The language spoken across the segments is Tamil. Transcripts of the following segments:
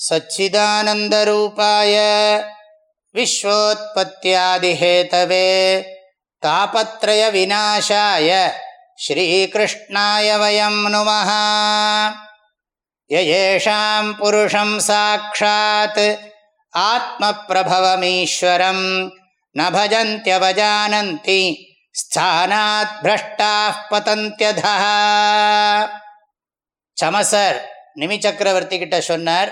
सच्चिदानन्दरूपाय विश्वोत्पत्त्यादिहेतवे तापत्रयविनाशाय श्रीकृष्णाय वयं नुमः येषां पुरुषं साक्षात् आत्मप्रभवमीश्वरं न भजन्त्यवजानन्ति स्थानात् भ्रष्टाः पतन्त्यधः சமசர் நிமி சக்கரவர்த்தி கிட்ட சொன்னார்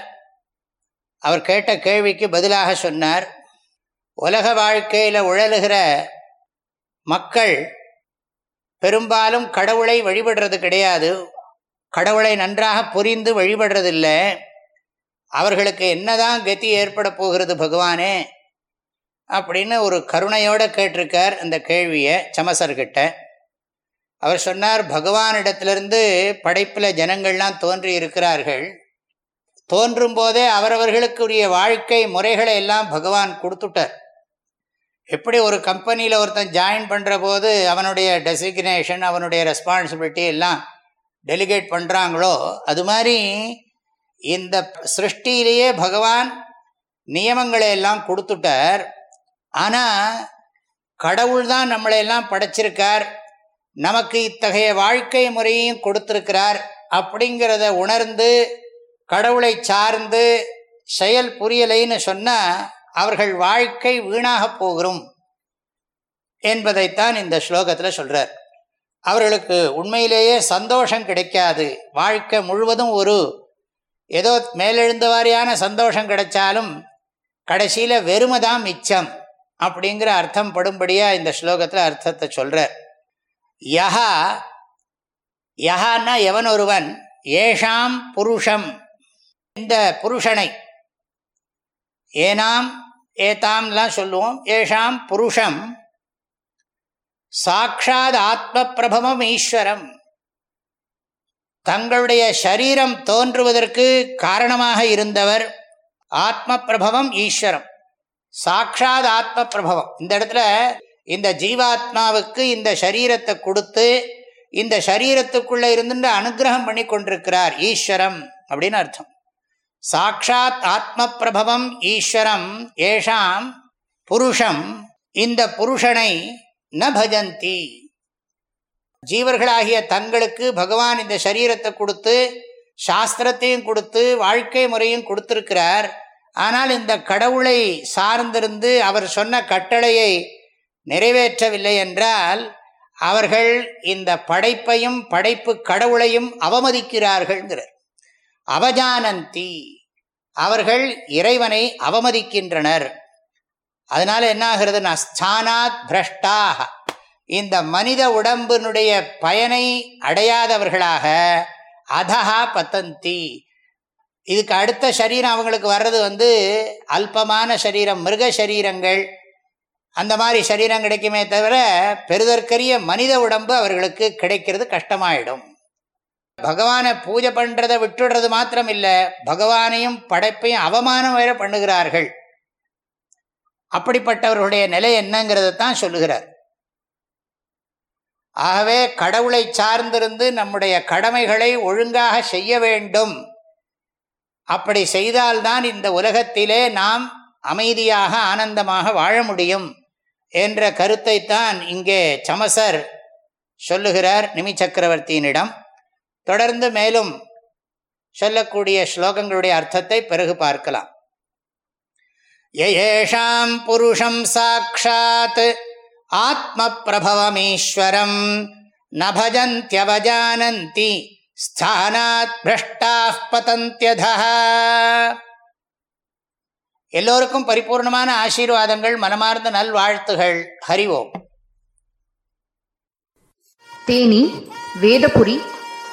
அவர் கேட்ட கேள்விக்கு பதிலாக சொன்னார் உலக வாழ்க்கையில் உழலுகிற மக்கள் பெரும்பாலும் கடவுளை வழிபடுறது கிடையாது. கடவுளை நன்றாக புரிந்து வழிபடுறதில்லை. அவர்களுக்கு என்னதான் கதி ஏற்பட போகிறது பகவானே? அப்படின்னு ஒரு கருணையோடு கேட்டிருக்கார் அந்த கேள்வியை சமசர்கிட்ட. அவர் சொன்னார் பகவானிடத்திலிருந்து படைப்பில் ஜனங்கள்லாம் தோன்றி இருக்கிறார்கள் தோன்றும் போதே அவரவர்களுக்குரிய வாழ்க்கை முறைகளை எல்லாம் பகவான் கொடுத்துட்டார். எப்படி ஒரு கம்பெனியில் ஒருத்தன் ஜாயின் பண்ணுற போது அவனுடைய டெசிக்னேஷன் அவனுடைய ரெஸ்பான்சிபிலிட்டி எல்லாம் டெலிகேட் பண்ணுறாங்களோ அது மாதிரி இந்த சிருஷ்டியிலேயே பகவான் நியமங்களை எல்லாம் கொடுத்துட்டார். ஆனால் கடவுள் தான் நம்மளையெல்லாம் படைச்சிருக்கார். நமக்கு இத்தகைய வாழ்க்கை முறையையும் கொடுத்துருக்கிறார் அப்படிங்கிறத உணர்ந்து கடவுளை சார்ந்து செயல் புரியலைன்னு சொன்னால் அவர்கள் வாழ்க்கை வீணாக போகிறோம் என்பதைத்தான் இந்த ஸ்லோகத்தில் சொல்கிறார் அவர்களுக்கு உண்மையிலேயே சந்தோஷம் கிடைக்காது. வாழ்க்கை முழுவதும் ஒரு ஏதோ மேலெழுந்த வாரியான சந்தோஷம் கிடைச்சாலும் கடைசியில் வெறுமை தான் மிச்சம் அப்படிங்கிற அர்த்தம் படும்படியாக இந்த ஸ்லோகத்தில் அர்த்தத்தை சொல்கிறார் யஹா யஹான்னா எவன் ஒருவன்? ஏஷாம் புருஷம். இந்த புருஷனை. ஏனாம் ஏதாம்லாம் சொல்லுவோம். ஏஷாம் புருஷம். சாட்சாத் ஆத்ம பிரபமம் ஈஸ்வரம். தங்களுடைய சரீரம் தோன்றுவதற்கு காரணமாக இருந்தவர் ஆத்ம பிரபவம் ஈஸ்வரம். சாட்சாத் ஆத்ம பிரபவம் இந்த இடத்துல இந்த ஜீவாத்மாவுக்கு இந்த சரீரத்தை கொடுத்து இந்த சரீரத்துக்குள்ளே இருந்து அனுகிரகம் பண்ணி கொண்டிருக்கிறார் ஈஸ்வரம் அப்படின்னு அர்த்தம். சாட்சாத் ஆத்ம பிரபவம் ஈஸ்வரம் ஏஷாம் புருஷம் இந்த புருஷனை ந பஜந்தி. ஜீவர்களாகிய தங்களுக்கு பகவான் இந்த சரீரத்தை கொடுத்து சாஸ்திரத்தையும் கொடுத்து வாழ்க்கை முறையும் கொடுத்திருக்கிறார். ஆனால் இந்த கடவுளை சார்ந்திருந்து அவர் சொன்ன கட்டளையை நிறைவேற்றவில்லை என்றால் அவர்கள் இந்த படைப்பையும் படைப்பு கடவுளையும் அவமதிக்கிறார்கள்ங்கிறார். அவஜானந்தி. அவர்கள் இறைவனை அவமதிக்கின்றனர். அதனால என்ன ஆகிறதுனா ஸ்தானாத் பிரஷ்டாக இந்த மனித உடம்பினுடைய பயனை அடையாதவர்களாக அதஹா பத்தந்தி. இதுக்கு அடுத்த சரீரம் அவங்களுக்கு வர்றது வந்து அல்பமான சரீரம் மிருக சரீரங்கள். அந்த மாதிரி சரீரம் கிடைக்குமே தவிர பெருதற்கரிய மனித உடம்பு அவர்களுக்கு கிடைக்கிறது கஷ்டமாயிடும். பகவானை பூஜை பண்ணுறதை விட்டுடுறது மாத்திரம் இல்லை பகவானையும் படைப்பையும் அவமானம் வேற பண்ணுகிறார்கள். அப்படிப்பட்டவர்களுடைய நிலை என்னங்கிறத தான் சொல்லுகிறார். ஆகவே கடவுளை சார்ந்திருந்து நம்முடைய கடமைகளை ஒழுங்காக செய்ய வேண்டும். அப்படி செய்தால்தான் இந்த உலகத்திலே நாம் அமைதியாக ஆனந்தமாக வாழ முடியும் என்ற கருத்தைத்தான் இங்கே சமசர் சொல்லுகிறார் நிமி சக்கரவர்த்தியினிடம் தொடர்ந்து மேலும் சொல்லக்கூடிய ஸ்லோகங்களுடைய அர்த்தத்தை பிறகு பார்க்கலாம். ஏஷாம் புருஷம் சாட்சாத் ஆத்ம பிரபவமீஸ்வரம் நபஜந்தியவஜானந்தி ஸ்தானாத் பிரஷ்டா பதந்தியத எல்லோருக்கும் பரிபூர்ணமான ஆசீர்வாதங்கள் மனமார்ந்த நல்வாழ்த்துகள். ஹரிவோம் தேனி வேதபுரி